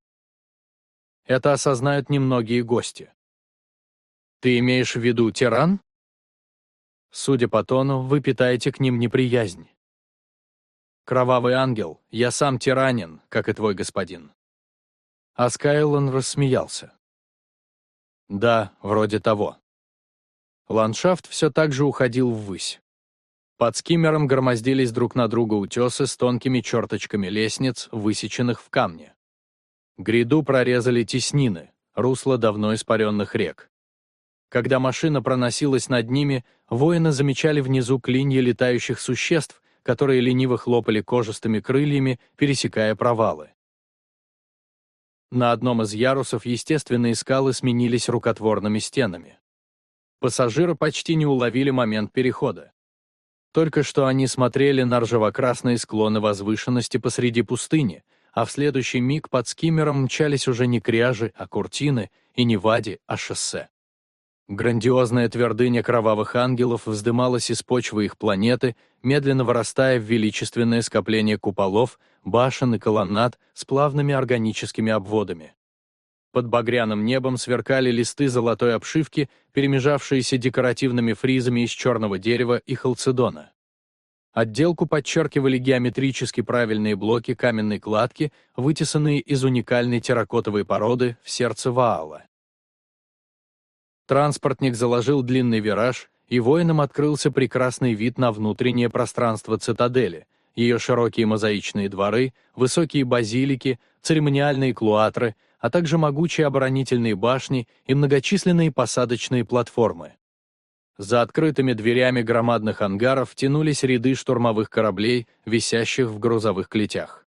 Это осознают немногие гости. «Ты имеешь в виду тиран?» Судя по тону, вы питаете к ним неприязнь. Кровавый ангел, я сам тиранин, как и твой господин. А Скайлон рассмеялся. Да, вроде того. Ландшафт все так же уходил ввысь. Под скиммером громоздились друг на друга утесы с тонкими черточками лестниц, высеченных в камне. Гряду прорезали теснины, русло давно испаренных рек. Когда машина проносилась над ними, воины замечали внизу клинья летающих существ, которые лениво хлопали кожистыми крыльями, пересекая провалы. На одном из ярусов естественные скалы сменились рукотворными стенами. Пассажиры почти не уловили момент перехода. Только что они смотрели на ржево-красные склоны возвышенности посреди пустыни, а в следующий миг под скиммером мчались уже не кряжи, а куртины, и не вади, а шоссе. Грандиозная твердыня кровавых ангелов вздымалась из почвы их планеты, медленно вырастая в величественное скопление куполов, башен и колоннад с плавными органическими обводами. Под багряным небом сверкали листы золотой обшивки, перемежавшиеся декоративными фризами из черного дерева и халцедона. Отделку подчеркивали геометрически правильные блоки каменной кладки, вытесанные из уникальной терракотовой породы в сердце Ваала. Транспортник заложил длинный вираж, и воинам открылся прекрасный вид на внутреннее пространство цитадели, ее широкие мозаичные дворы, высокие базилики, церемониальные клуатры, а также могучие оборонительные башни и многочисленные посадочные платформы. За открытыми дверями громадных ангаров тянулись ряды штурмовых кораблей, висящих в грузовых клетях.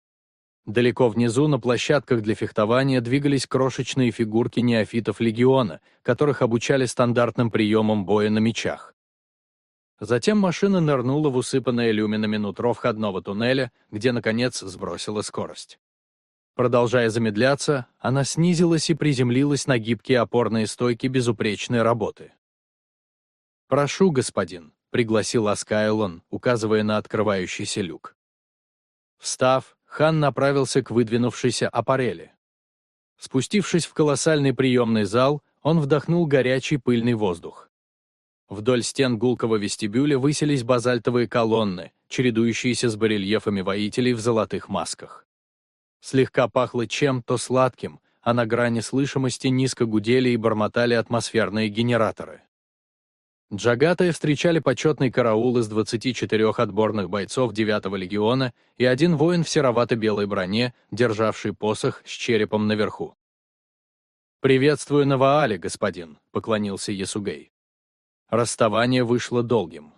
Далеко внизу на площадках для фехтования двигались крошечные фигурки неофитов легиона, которых обучали стандартным приемам боя на мечах. Затем машина нырнула в усыпанное люминами нутро входного туннеля, где, наконец, сбросила скорость. Продолжая замедляться, она снизилась и приземлилась на гибкие опорные стойки безупречной работы. «Прошу, господин», — пригласил Аскайлон, указывая на открывающийся люк. Встав, хан направился к выдвинувшейся аппарели. Спустившись в колоссальный приемный зал, он вдохнул горячий пыльный воздух. Вдоль стен гулкого вестибюля высились базальтовые колонны, чередующиеся с барельефами воителей в золотых масках. Слегка пахло чем-то сладким, а на грани слышимости низко гудели и бормотали атмосферные генераторы. Джагатая встречали почетный караул из 24 отборных бойцов 9-го легиона и один воин в серовато-белой броне, державший посох с черепом наверху. «Приветствую на Ваале, господин», — поклонился Ясугей. Расставание вышло долгим.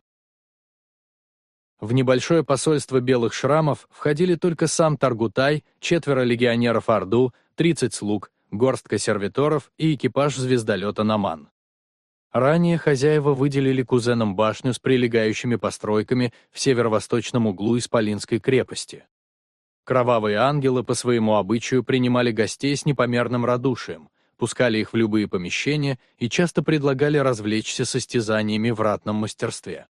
В небольшое посольство белых шрамов входили только сам Таргутай, четверо легионеров Орду, 30 слуг, горстка сервиторов и экипаж звездолета Наман. Ранее хозяева выделили кузенам башню с прилегающими постройками в северо-восточном углу Исполинской крепости. Кровавые ангелы по своему обычаю принимали гостей с непомерным радушием, пускали их в любые помещения и часто предлагали развлечься состязаниями в ратном мастерстве.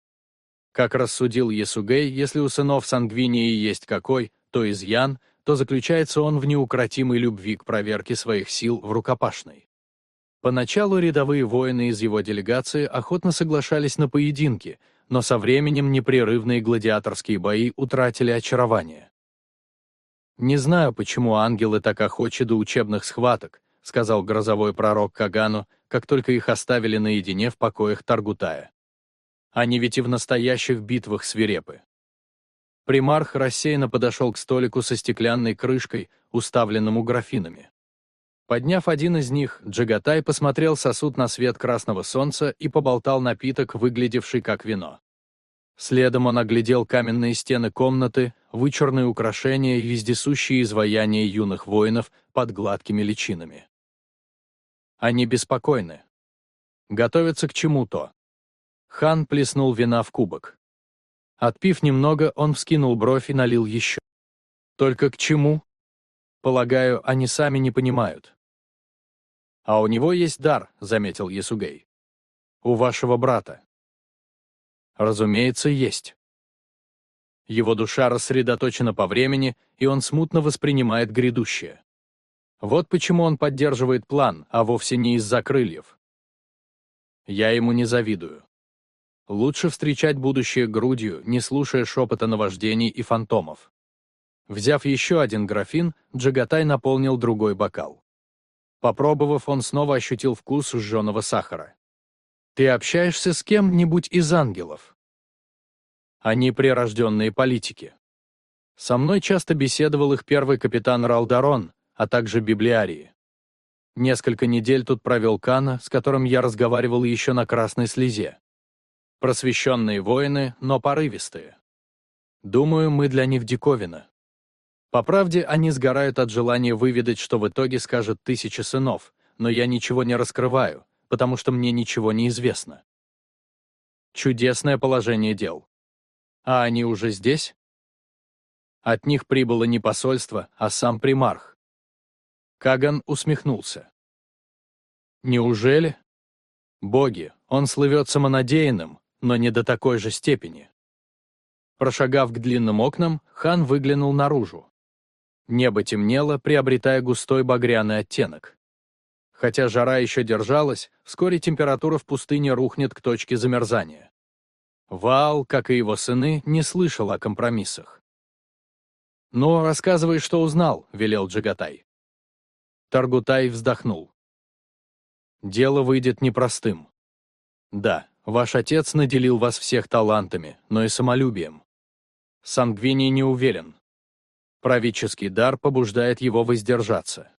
Как рассудил Есугей, если у сынов Сангвинии есть какой, то изъян, то заключается он в неукротимой любви к проверке своих сил в рукопашной. Поначалу рядовые воины из его делегации охотно соглашались на поединки, но со временем непрерывные гладиаторские бои утратили очарование. «Не знаю, почему ангелы так охочи до учебных схваток», сказал грозовой пророк Кагану, как только их оставили наедине в покоях Таргутая. Они ведь и в настоящих битвах свирепы. Примарх рассеянно подошел к столику со стеклянной крышкой, уставленному графинами. Подняв один из них, Джагатай посмотрел сосуд на свет красного солнца и поболтал напиток, выглядевший как вино. Следом он оглядел каменные стены комнаты, вычурные украшения и вездесущие изваяния юных воинов под гладкими личинами. Они беспокойны. Готовятся к чему-то. Хан плеснул вина в кубок. Отпив немного, он вскинул бровь и налил еще. Только к чему? Полагаю, они сами не понимают. А у него есть дар, заметил Ясугей. У вашего брата. Разумеется, есть. Его душа рассредоточена по времени, и он смутно воспринимает грядущее. Вот почему он поддерживает план, а вовсе не из-за крыльев. Я ему не завидую. Лучше встречать будущее грудью, не слушая шепота наваждений и фантомов. Взяв еще один графин, Джагатай наполнил другой бокал. Попробовав, он снова ощутил вкус сжженного сахара. «Ты общаешься с кем-нибудь из ангелов?» Они прирожденные политики. Со мной часто беседовал их первый капитан Ралдарон, а также библиарии. Несколько недель тут провел Кана, с которым я разговаривал еще на красной слезе. Просвещенные воины, но порывистые. Думаю, мы для них диковина. По правде, они сгорают от желания выведать, что в итоге скажет тысяча сынов, но я ничего не раскрываю, потому что мне ничего не известно. Чудесное положение дел. А они уже здесь? От них прибыло не посольство, а сам примарх. Каган усмехнулся. Неужели? Боги, он слывет самонадеянным, но не до такой же степени. Прошагав к длинным окнам, хан выглянул наружу. Небо темнело, приобретая густой багряный оттенок. Хотя жара еще держалась, вскоре температура в пустыне рухнет к точке замерзания. Ваал, как и его сыны, не слышал о компромиссах. «Ну, рассказывай, что узнал», — велел Джагатай. Таргутай вздохнул. «Дело выйдет непростым. Да, Ваш отец наделил вас всех талантами, но и самолюбием. Сангвиний не уверен. Правительский дар побуждает его воздержаться.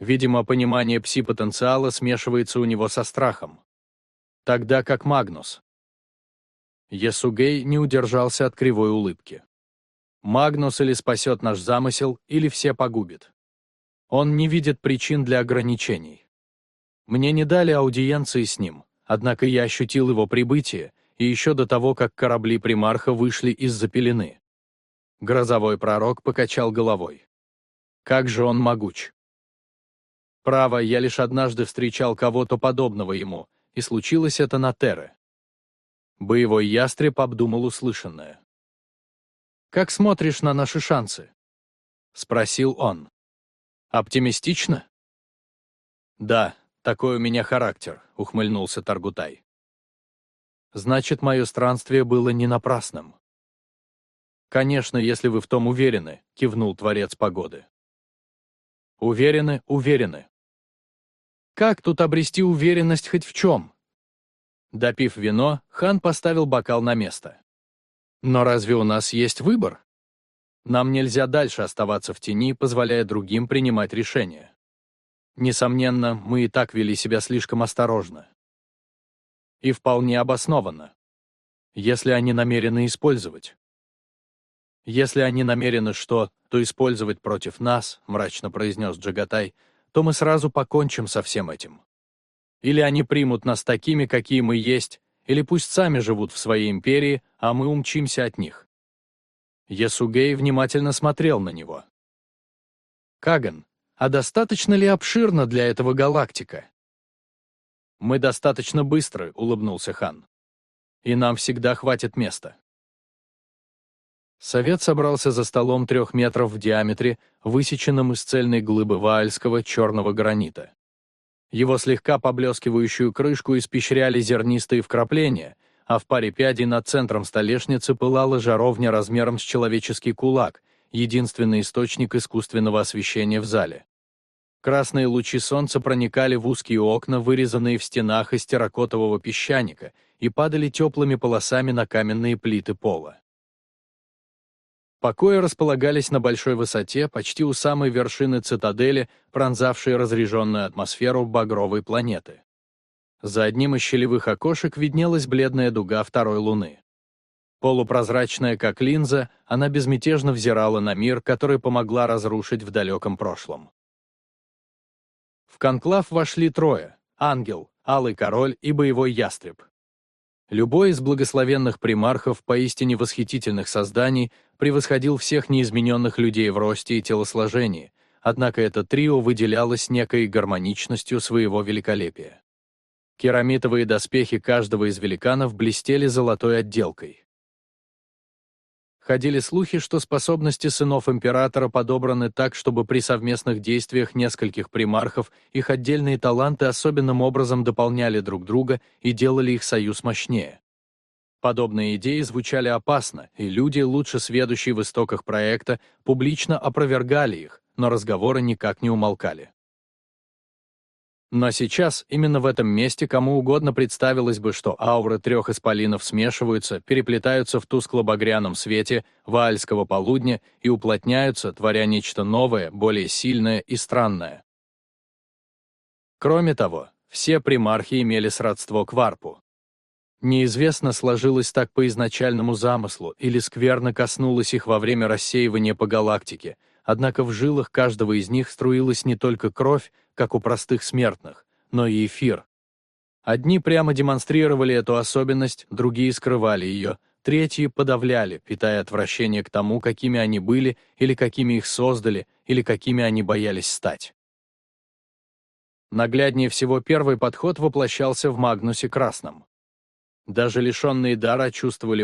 Видимо, понимание пси-потенциала смешивается у него со страхом. Тогда как Магнус. Ясугей не удержался от кривой улыбки. Магнус или спасет наш замысел, или все погубит. Он не видит причин для ограничений. Мне не дали аудиенции с ним, Однако я ощутил его прибытие, и еще до того, как корабли примарха вышли из-за пелены. Грозовой пророк покачал головой. Как же он могуч! Право, я лишь однажды встречал кого-то подобного ему, и случилось это на Терре. Боевой ястреб обдумал услышанное. «Как смотришь на наши шансы?» — спросил он. «Оптимистично?» «Да, такой у меня характер», — ухмыльнулся Таргутай. «Значит, мое странствие было не напрасным». «Конечно, если вы в том уверены», — кивнул Творец Погоды. «Уверены, уверены». «Как тут обрести уверенность хоть в чем?» Допив вино, хан поставил бокал на место. «Но разве у нас есть выбор? Нам нельзя дальше оставаться в тени, позволяя другим принимать решения. Несомненно, мы и так вели себя слишком осторожно. И вполне обоснованно. Если они намерены использовать. Если они намерены что, то использовать против нас, мрачно произнес Джагатай, то мы сразу покончим со всем этим. Или они примут нас такими, какие мы есть, или пусть сами живут в своей империи, а мы умчимся от них. Ясугей внимательно смотрел на него. «Каган, а достаточно ли обширна для этого галактика? «Мы достаточно быстры», — улыбнулся хан. «И нам всегда хватит места». Совет собрался за столом трех метров в диаметре, высеченным из цельной глыбы ваальского черного гранита. Его слегка поблескивающую крышку испещряли зернистые вкрапления, а в паре пядей над центром столешницы пылала жаровня размером с человеческий кулак, единственный источник искусственного освещения в зале. Красные лучи солнца проникали в узкие окна, вырезанные в стенах из терракотового песчаника, и падали теплыми полосами на каменные плиты пола. Покои располагались на большой высоте, почти у самой вершины цитадели, пронзавшей разреженную атмосферу багровой планеты. За одним из щелевых окошек виднелась бледная дуга второй луны. Полупрозрачная, как линза, она безмятежно взирала на мир, который помогла разрушить в далеком прошлом. В конклав вошли трое — ангел, алый король и боевой ястреб. Любой из благословенных примархов поистине восхитительных созданий превосходил всех неизмененных людей в росте и телосложении, однако это трио выделялось некой гармоничностью своего великолепия. Керамитовые доспехи каждого из великанов блестели золотой отделкой. Ходили слухи, что способности сынов императора подобраны так, чтобы при совместных действиях нескольких примархов их отдельные таланты особенным образом дополняли друг друга и делали их союз мощнее. Подобные идеи звучали опасно, и люди, лучше сведущие в истоках проекта, публично опровергали их, но разговоры никак не умолкали. Но сейчас, именно в этом месте, кому угодно представилось бы, что ауры трех исполинов смешиваются, переплетаются в тускло-багряном свете ваальского полудня и уплотняются, творя нечто новое, более сильное и странное. Кроме того, все примархи имели сродство к варпу. Неизвестно, сложилось так по изначальному замыслу или скверно коснулось их во время рассеивания по галактике, однако в жилах каждого из них струилась не только кровь, как у простых смертных, но и эфир. Одни прямо демонстрировали эту особенность, другие скрывали ее, третьи подавляли, питая отвращение к тому, какими они были, или какими их создали, или какими они боялись стать. Нагляднее всего первый подход воплощался в Магнусе Красном. Даже лишенные дара чувствовали